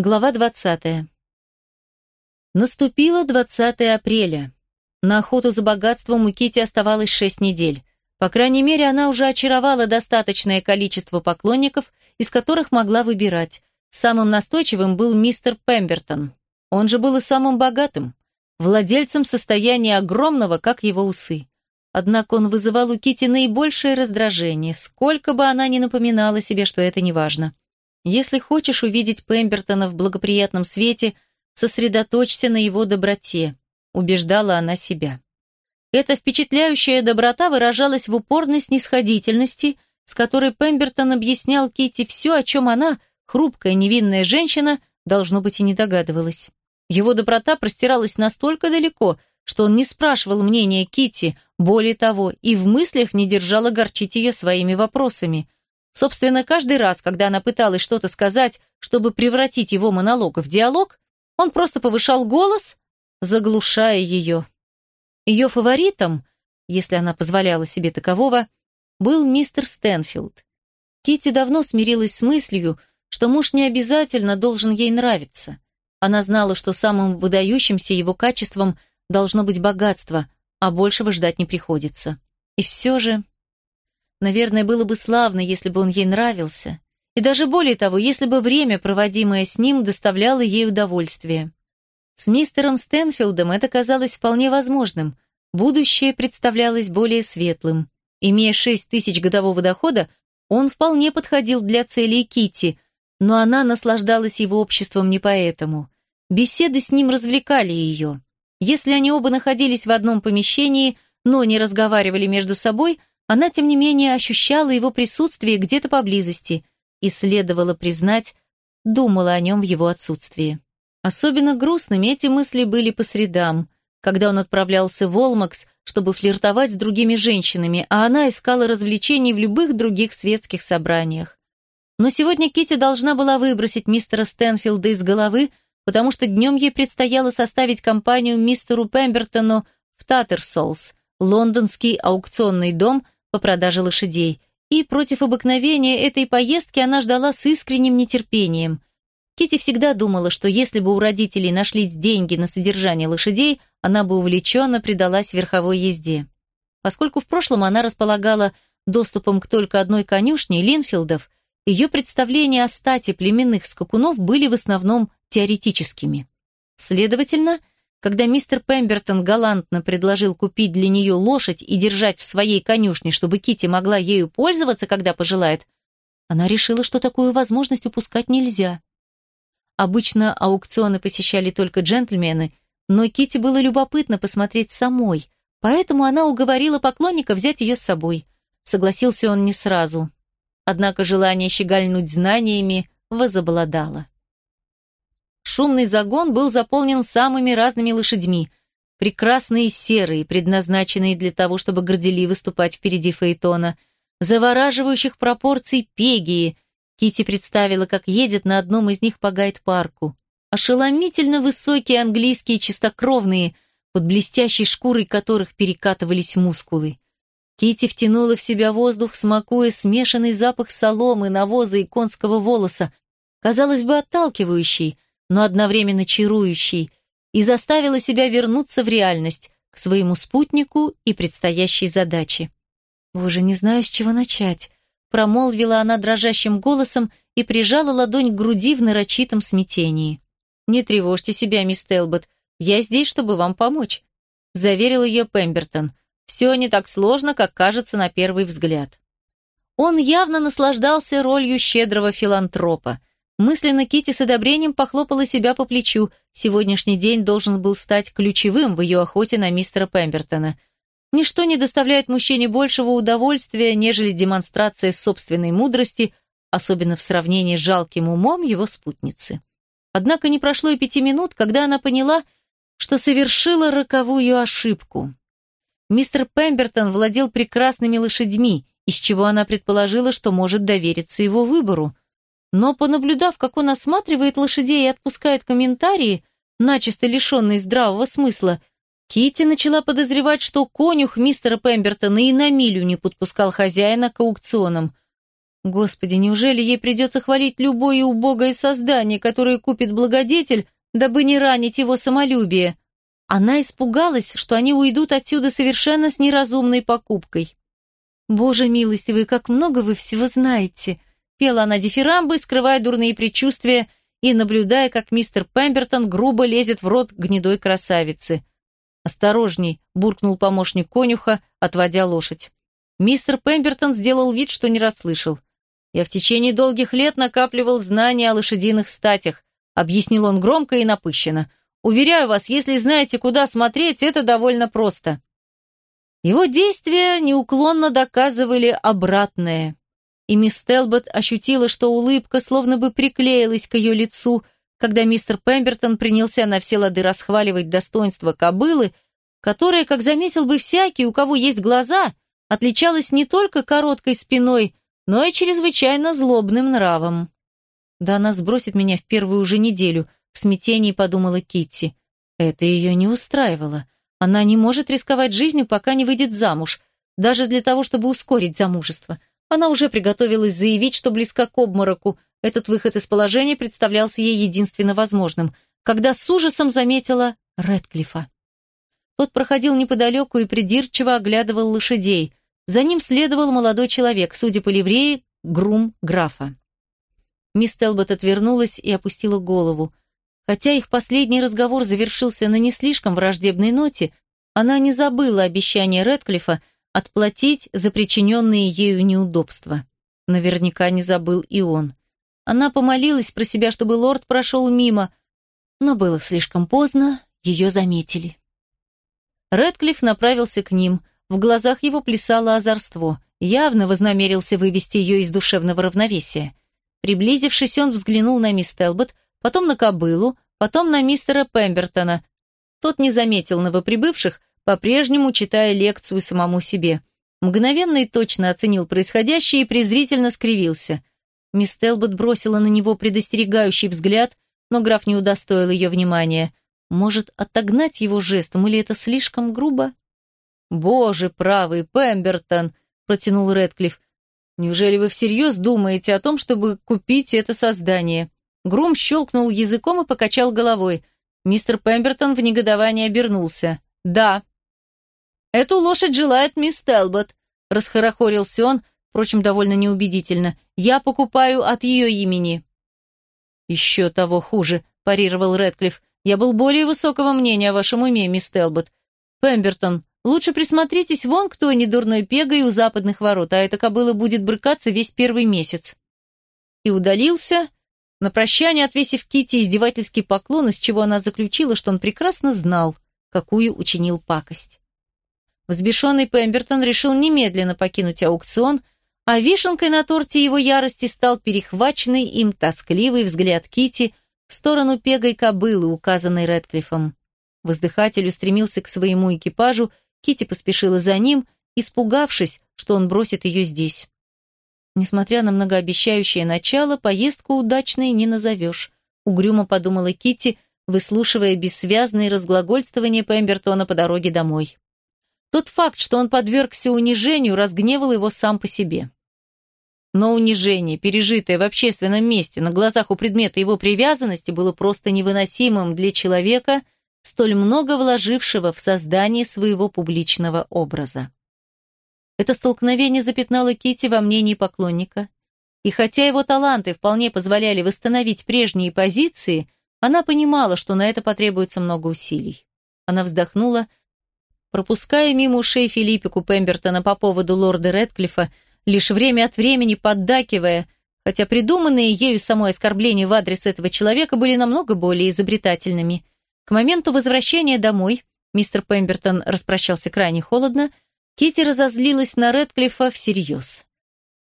Глава 20. Наступило 20 апреля. На охоту за богатством у Кити оставалось 6 недель. По крайней мере, она уже очаровала достаточное количество поклонников, из которых могла выбирать. Самым настойчивым был мистер Пембертон. Он же был и самым богатым, владельцем состояния огромного, как его усы. Однако он вызывал у Кити наибольшее раздражение, сколько бы она ни напоминала себе, что это не важно. Если хочешь увидеть Пембертона в благоприятном свете, сосредоточься на его доброте, убеждала она себя. Эта впечатляющая доброта выражалась в упорной снисходительности, с которой Пембертон объяснял Кити все, о чем она, хрупкая невинная женщина, должно быть и не догадывалась. Его доброта простиралась настолько далеко, что он не спрашивал мнения Кити, более того, и в мыслях не держал огорчить ее своими вопросами – Собственно, каждый раз, когда она пыталась что-то сказать, чтобы превратить его монолог в диалог, он просто повышал голос, заглушая ее. Ее фаворитом, если она позволяла себе такового, был мистер Стэнфилд. Кити давно смирилась с мыслью, что муж не обязательно должен ей нравиться. Она знала, что самым выдающимся его качеством должно быть богатство, а большего ждать не приходится. И все же Наверное, было бы славно, если бы он ей нравился. И даже более того, если бы время, проводимое с ним, доставляло ей удовольствие. С мистером Стэнфилдом это казалось вполне возможным. Будущее представлялось более светлым. Имея шесть тысяч годового дохода, он вполне подходил для целей Кити, но она наслаждалась его обществом не поэтому. Беседы с ним развлекали ее. Если они оба находились в одном помещении, но не разговаривали между собой, она, тем не менее, ощущала его присутствие где-то поблизости и, следовало признать, думала о нем в его отсутствии. Особенно грустными эти мысли были по средам, когда он отправлялся в Олмакс, чтобы флиртовать с другими женщинами, а она искала развлечений в любых других светских собраниях. Но сегодня Кити должна была выбросить мистера Стэнфилда из головы, потому что днем ей предстояло составить компанию мистеру Пембертону в Таттерсолс, лондонский аукционный дом – по продаже лошадей, и против обыкновения этой поездки она ждала с искренним нетерпением. Кити всегда думала, что если бы у родителей нашлись деньги на содержание лошадей, она бы увлеченно предалась верховой езде. Поскольку в прошлом она располагала доступом к только одной конюшне Линфилдов, ее представления о стате племенных скакунов были в основном теоретическими. Следовательно, когда мистер Пембертон галантно предложил купить для нее лошадь и держать в своей конюшне, чтобы Кити могла ею пользоваться, когда пожелает, она решила, что такую возможность упускать нельзя. Обычно аукционы посещали только джентльмены, но Кити было любопытно посмотреть самой, поэтому она уговорила поклонника взять ее с собой. Согласился он не сразу. Однако желание щегольнуть знаниями возобладало. Шумный загон был заполнен самыми разными лошадьми. Прекрасные серые, предназначенные для того, чтобы горделиво выступать впереди фаэтона. Завораживающих пропорций пегии. Кити представила, как едет на одном из них по гайд-парку. Ошеломительно высокие английские чистокровные, под блестящей шкурой которых перекатывались мускулы. Кити втянула в себя воздух, смакуя смешанный запах соломы, навоза и конского волоса, казалось бы, отталкивающий – но одновременно чарующий, и заставила себя вернуться в реальность, к своему спутнику и предстоящей задаче. «Боже, не знаю, с чего начать», — промолвила она дрожащим голосом и прижала ладонь к груди в нарочитом смятении. «Не тревожьте себя, мисс Телбот, я здесь, чтобы вам помочь», — заверил ее Пембертон. «Все не так сложно, как кажется на первый взгляд». Он явно наслаждался ролью щедрого филантропа. Мысленно Кити с одобрением похлопала себя по плечу. Сегодняшний день должен был стать ключевым в ее охоте на мистера Пембертона. Ничто не доставляет мужчине большего удовольствия, нежели демонстрация собственной мудрости, особенно в сравнении с жалким умом его спутницы. Однако не прошло и пяти минут, когда она поняла, что совершила роковую ошибку. Мистер Пембертон владел прекрасными лошадьми, из чего она предположила, что может довериться его выбору – но, понаблюдав, как он осматривает лошадей и отпускает комментарии, начисто лишенные здравого смысла, Кити начала подозревать, что конюх мистера Пембертона и на милю не подпускал хозяина к аукционам. Господи, неужели ей придется хвалить любое убогое создание, которое купит благодетель, дабы не ранить его самолюбие? Она испугалась, что они уйдут отсюда совершенно с неразумной покупкой. «Боже милостивый, как много вы всего знаете!» Пела она дифирамбы, скрывая дурные предчувствия и наблюдая, как мистер Пембертон грубо лезет в рот гнедой красавицы. «Осторожней!» – буркнул помощник конюха, отводя лошадь. Мистер Пембертон сделал вид, что не расслышал. «Я в течение долгих лет накапливал знания о лошадиных статях», – объяснил он громко и напыщенно. «Уверяю вас, если знаете, куда смотреть, это довольно просто». Его действия неуклонно доказывали обратное и мисс Телбот ощутила, что улыбка словно бы приклеилась к ее лицу, когда мистер Пембертон принялся на все лады расхваливать достоинство кобылы, которая, как заметил бы всякий, у кого есть глаза, отличалась не только короткой спиной, но и чрезвычайно злобным нравом. «Да она сбросит меня в первую же неделю», — в смятении подумала Китти. Это ее не устраивало. Она не может рисковать жизнью, пока не выйдет замуж, даже для того, чтобы ускорить замужество. Она уже приготовилась заявить, что близка к обмороку. Этот выход из положения представлялся ей единственно возможным, когда с ужасом заметила Рэдклиффа. Тот проходил неподалеку и придирчиво оглядывал лошадей. За ним следовал молодой человек, судя по ливреи, грум графа. Мисс Телбот отвернулась и опустила голову. Хотя их последний разговор завершился на не слишком враждебной ноте, она не забыла обещание Рэдклиффа отплатить за причиненные ею неудобства. Наверняка не забыл и он. Она помолилась про себя, чтобы лорд прошел мимо, но было слишком поздно, ее заметили. Рэдклифф направился к ним, в глазах его плясало озорство, явно вознамерился вывести ее из душевного равновесия. Приблизившись, он взглянул на мисс Телбот, потом на кобылу, потом на мистера Пембертона. Тот не заметил новоприбывших, по-прежнему читая лекцию самому себе. Мгновенно и точно оценил происходящее и презрительно скривился. Мисс Телбот бросила на него предостерегающий взгляд, но граф не удостоил ее внимания. Может, отогнать его жестом, или это слишком грубо? «Боже правый, Пембертон!» – протянул Рэдклифф. «Неужели вы всерьез думаете о том, чтобы купить это создание?» Грум щелкнул языком и покачал головой. Мистер Пембертон в негодовании обернулся. «Да, «Эту лошадь желает мисс Телбот», – расхорохорился он, впрочем, довольно неубедительно. «Я покупаю от ее имени». «Еще того хуже», – парировал Рэдклифф. «Я был более высокого мнения о вашем уме, мисс Телбот. Пембертон, лучше присмотритесь вон к той недурной пегой у западных ворот, а эта кобыла будет брыкаться весь первый месяц». И удалился, на прощание отвесив Кити издевательский поклон, из чего она заключила, что он прекрасно знал, какую учинил пакость. Взбешенный Пембертон решил немедленно покинуть аукцион, а вишенкой на торте его ярости стал перехваченный им тоскливый взгляд Кити в сторону пегой кобылы, указанной Рэдклиффом. Воздыхатель устремился к своему экипажу, Кити поспешила за ним, испугавшись, что он бросит ее здесь. Несмотря на многообещающее начало, поездку удачной не назовешь, угрюмо подумала Кити, выслушивая бессвязные разглагольствования Пембертона по дороге домой. Тот факт, что он подвергся унижению, разгневал его сам по себе. Но унижение, пережитое в общественном месте, на глазах у предмета его привязанности, было просто невыносимым для человека, столь много вложившего в создание своего публичного образа. Это столкновение запятнало Кити во мнении поклонника, и хотя его таланты вполне позволяли восстановить прежние позиции, она понимала, что на это потребуется много усилий. Она вздохнула пропуская мимо ушей Филиппику Пембертона по поводу лорда Редклифа, лишь время от времени поддакивая, хотя придуманные ею самой оскорбления в адрес этого человека были намного более изобретательными. К моменту возвращения домой мистер Пембертон распрощался крайне холодно, Кити разозлилась на Редклифа всерьез.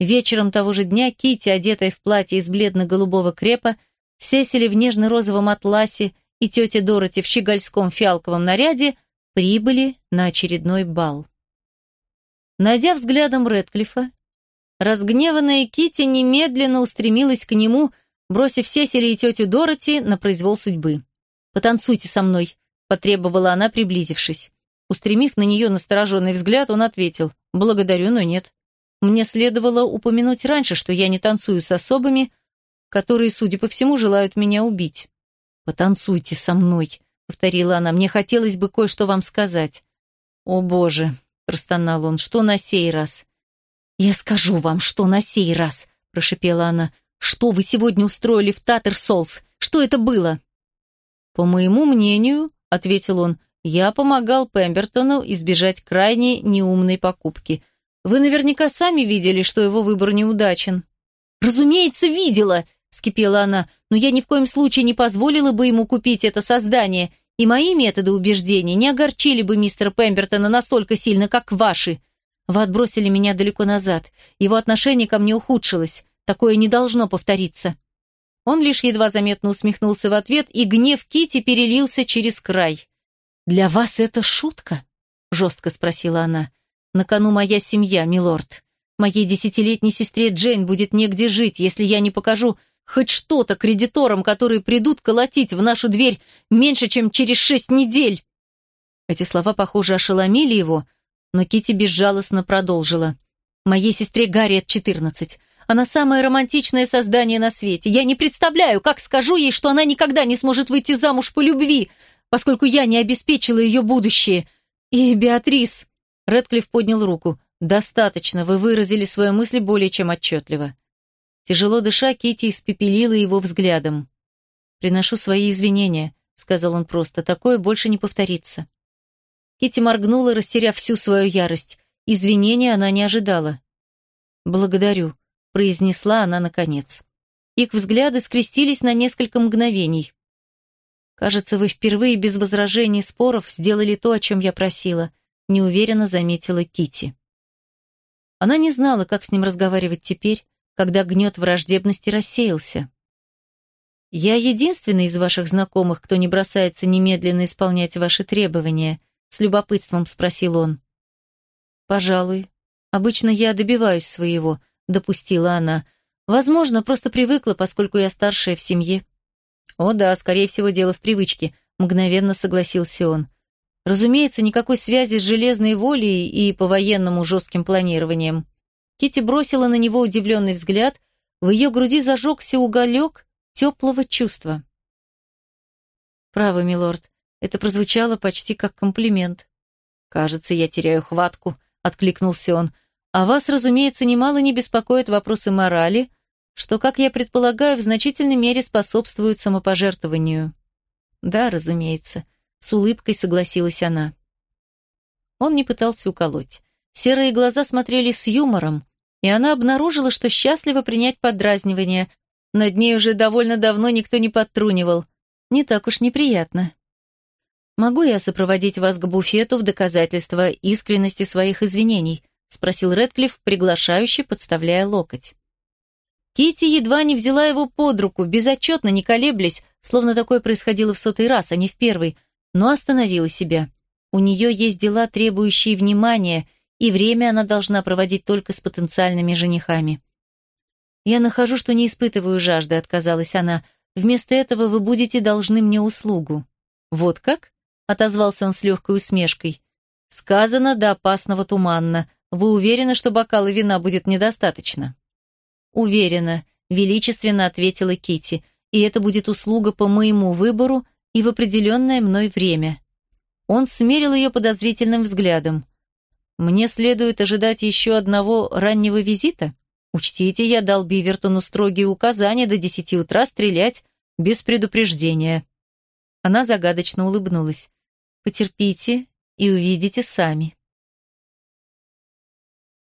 Вечером того же дня Кити, одетая в платье из бледно-голубого крепа, Сесили в нежно-розовом атласе и тетя Дороти в щегольском фиалковом наряде – прибыли на очередной бал. Найдя взглядом Рэдклиффа, разгневанная Кити немедленно устремилась к нему, бросив Сесили и тетю Дороти на произвол судьбы. «Потанцуйте со мной», — потребовала она, приблизившись. Устремив на нее настороженный взгляд, он ответил «Благодарю, но нет». мне следовало упомянуть раньше, что я не танцую с особами, которые, судя по всему, желают меня убить. «Потанцуйте со мной», — повторила она. «Мне хотелось бы кое-что вам сказать». «О, Боже», — простонал он, — «что на сей раз?» «Я скажу вам, что на сей раз», — прошипела она. «Что вы сегодня устроили в Татер Солс? Что это было?» «По моему мнению», — ответил он, — «я помогал Пембертону избежать крайне неумной покупки. Вы наверняка сами видели, что его выбор неудачен». «Разумеется, видела!» — скипела она. «Но я ни в коем случае не позволила бы ему купить это создание, и мои методы убеждения не огорчили бы мистера Пембертона настолько сильно, как ваши. Вы отбросили меня далеко назад. Его отношение ко мне ухудшилось. Такое не должно повториться». Он лишь едва заметно усмехнулся в ответ, и гнев Кити перелился через край. «Для вас это шутка?» — жестко спросила она. «На кону моя семья, милорд. Моей десятилетней сестре Джейн будет негде жить, если я не покажу хоть что-то кредиторам, которые придут колотить в нашу дверь меньше, чем через шесть недель. Эти слова, похоже, ошеломили его, но Кити безжалостно продолжила. Моей сестре Гарриет 14. Она самое романтичное создание на свете. Я не представляю, как скажу ей, что она никогда не сможет выйти замуж по любви, поскольку я не обеспечила ее будущее. И Беатрис... Редклифф поднял руку. «Достаточно, вы выразили свои мысли более чем отчетливо». Тяжело дыша, Кити испепелила его взглядом. «Приношу свои извинения», — сказал он просто, — «такое больше не повторится». Кити моргнула, растеряв всю свою ярость. Извинения она не ожидала. «Благодарю», — произнесла она наконец. Их взгляды скрестились на несколько мгновений. «Кажется, вы впервые без возражений споров сделали то, о чем я просила», — неуверенно заметила Кити. Она не знала, как с ним разговаривать теперь, когда гнет враждебности рассеялся. «Я единственный из ваших знакомых, кто не бросается немедленно исполнять ваши требования», с любопытством спросил он. «Пожалуй. Обычно я добиваюсь своего», допустила она. «Возможно, просто привыкла, поскольку я старшая в семье». «О да, скорее всего, дело в привычке», мгновенно согласился он. Разумеется, никакой связи с железной волей и по-военному жестким планированием. Кити бросила на него удивленный взгляд, в ее груди зажегся уголек теплого чувства. «Право, милорд, это прозвучало почти как комплимент». «Кажется, я теряю хватку», — откликнулся он. «А вас, разумеется, немало не беспокоят вопросы морали, что, как я предполагаю, в значительной мере способствуют самопожертвованию». «Да, разумеется», с улыбкой согласилась она. Он не пытался уколоть. Серые глаза смотрели с юмором, и она обнаружила, что счастлива принять подразнивание. Над ней уже довольно давно никто не подтрунивал. Не так уж неприятно. «Могу я сопроводить вас к буфету в доказательство искренности своих извинений?» спросил Редклифф, приглашающе подставляя локоть. Кити едва не взяла его под руку, безотчетно, не колеблясь, словно такое происходило в сотый раз, а не в первый – но остановила себя. У нее есть дела, требующие внимания, и время она должна проводить только с потенциальными женихами. «Я нахожу, что не испытываю жажды», — отказалась она. «Вместо этого вы будете должны мне услугу». «Вот как?» — отозвался он с легкой усмешкой. «Сказано до опасного туманно. Вы уверены, что бокала вина будет недостаточно?» «Уверена», — величественно ответила Кити. «И это будет услуга по моему выбору и в определенное мной время. Он смерил ее подозрительным взглядом. «Мне следует ожидать еще одного раннего визита? Учтите, я дал Бивертону строгие указания до десяти утра стрелять без предупреждения». Она загадочно улыбнулась. «Потерпите и увидите сами».